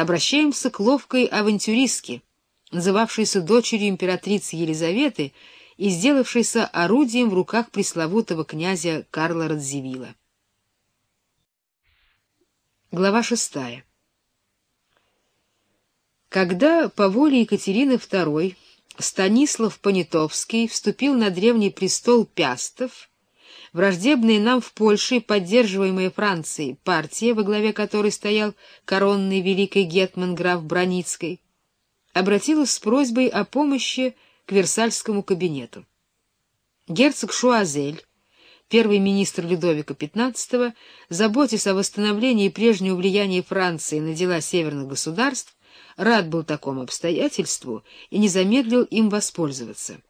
обращаемся к ловкой авантюристке, называвшейся дочерью императрицы Елизаветы и сделавшейся орудием в руках пресловутого князя Карла Радзивилла. Глава шестая. Когда по воле Екатерины II Станислав Понятовский вступил на древний престол Пястов, враждебная нам в Польше и поддерживаемая Францией партия, во главе которой стоял коронный великий гетман граф Броницкий, обратилась с просьбой о помощи к Версальскому кабинету. Герцог Шуазель, первый министр Людовика XV, заботясь о восстановлении прежнего влияния Франции на дела северных государств, рад был такому обстоятельству и не замедлил им воспользоваться.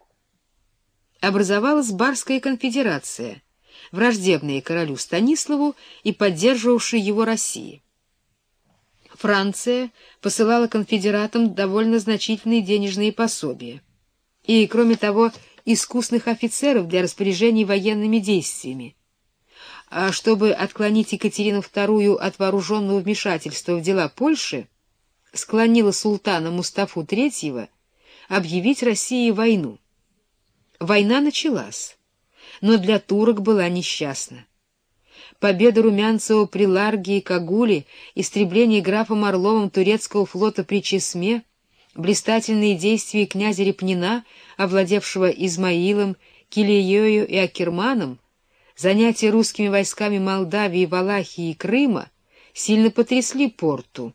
Образовалась Барская конфедерация, враждебная королю Станиславу и поддерживавшая его России. Франция посылала конфедератам довольно значительные денежные пособия. И, кроме того, искусных офицеров для распоряжения военными действиями. А чтобы отклонить Екатерину II от вооруженного вмешательства в дела Польши, склонила султана Мустафу III объявить России войну. Война началась, но для турок была несчастна. Победа Румянцева при Ларге и Кагуле, истребление графом Орловым турецкого флота при Чесме, блистательные действия князя Репнина, овладевшего Измаилом, Килиею и Акерманом, занятия русскими войсками Молдавии, Валахии и Крыма сильно потрясли порту.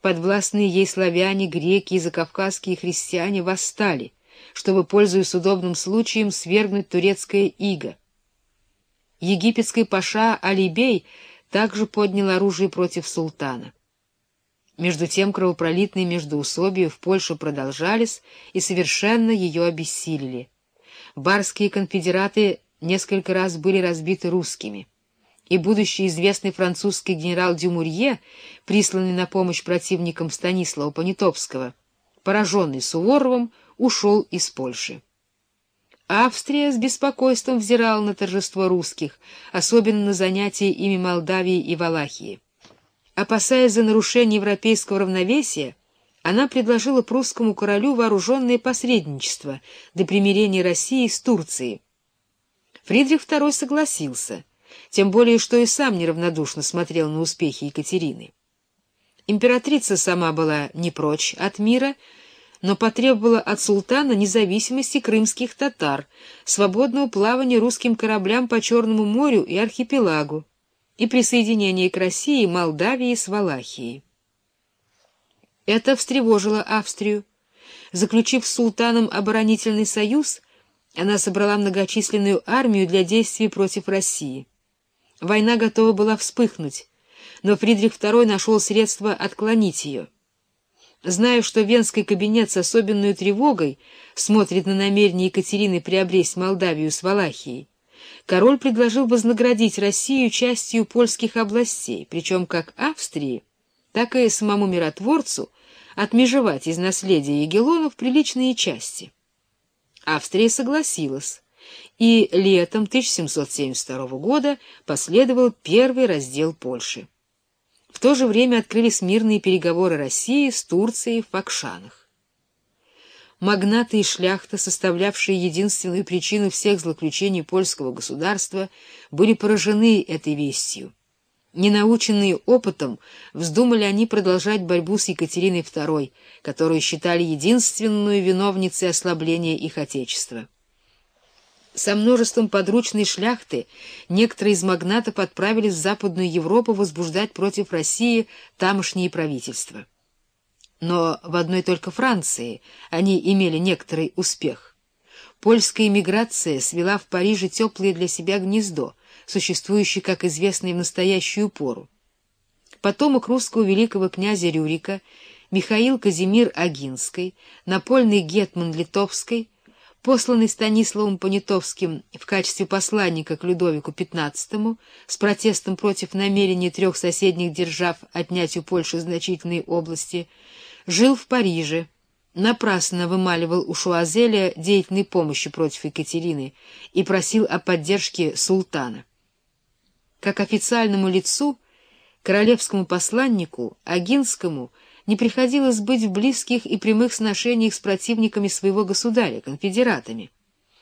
Подвластные ей славяне, греки и закавказские христиане восстали, чтобы, пользуясь удобным случаем, свергнуть турецкое иго. Египетский паша Алибей также поднял оружие против султана. Между тем кровопролитные междоусобия в Польше продолжались и совершенно ее обессилили. Барские конфедераты несколько раз были разбиты русскими, и будущий известный французский генерал Дюмурье, присланный на помощь противникам Станислава Понятовского, пораженный Суворовым, ушел из Польши. Австрия с беспокойством взирала на торжество русских, особенно на занятия ими Молдавии и Валахии. Опасаясь за нарушение европейского равновесия, она предложила прусскому королю вооруженное посредничество для примирения России с Турцией. Фридрих II согласился, тем более что и сам неравнодушно смотрел на успехи Екатерины. Императрица сама была не прочь от мира, но потребовала от султана независимости крымских татар, свободного плавания русским кораблям по Черному морю и архипелагу, и присоединение к России Молдавии с Валахией. Это встревожило Австрию. Заключив с султаном оборонительный союз, она собрала многочисленную армию для действий против России. Война готова была вспыхнуть, но Фридрих II нашел средства отклонить ее. Зная, что венский кабинет с особенной тревогой смотрит на намерение Екатерины приобрести Молдавию с Валахией, король предложил вознаградить Россию частью польских областей, причем как Австрии, так и самому миротворцу отмежевать из наследия Егелонов приличные части. Австрия согласилась, и летом 1772 года последовал первый раздел Польши. В то же время открылись мирные переговоры России с Турцией в Факшанах магнаты и шляхта, составлявшие единственную причину всех злоключений польского государства, были поражены этой вестью. Ненаученные опытом, вздумали они продолжать борьбу с Екатериной II, которую считали единственную виновницей ослабления их отечества. Со множеством подручной шляхты некоторые из магнатов отправились в Западную Европу возбуждать против России тамошние правительства но в одной только Франции они имели некоторый успех. Польская эмиграция свела в Париже теплое для себя гнездо, существующее, как известно, и в настоящую пору. Потомок русского великого князя Рюрика, Михаил Казимир Агинский, напольный гетман Литовской, посланный Станиславом Понятовским в качестве посланника к Людовику XV с протестом против намерения трех соседних держав отнять у Польши значительные области, жил в Париже, напрасно вымаливал у Шуазеля деятельной помощи против Екатерины и просил о поддержке султана. Как официальному лицу королевскому посланнику Агинскому не приходилось быть в близких и прямых сношениях с противниками своего государя, конфедератами.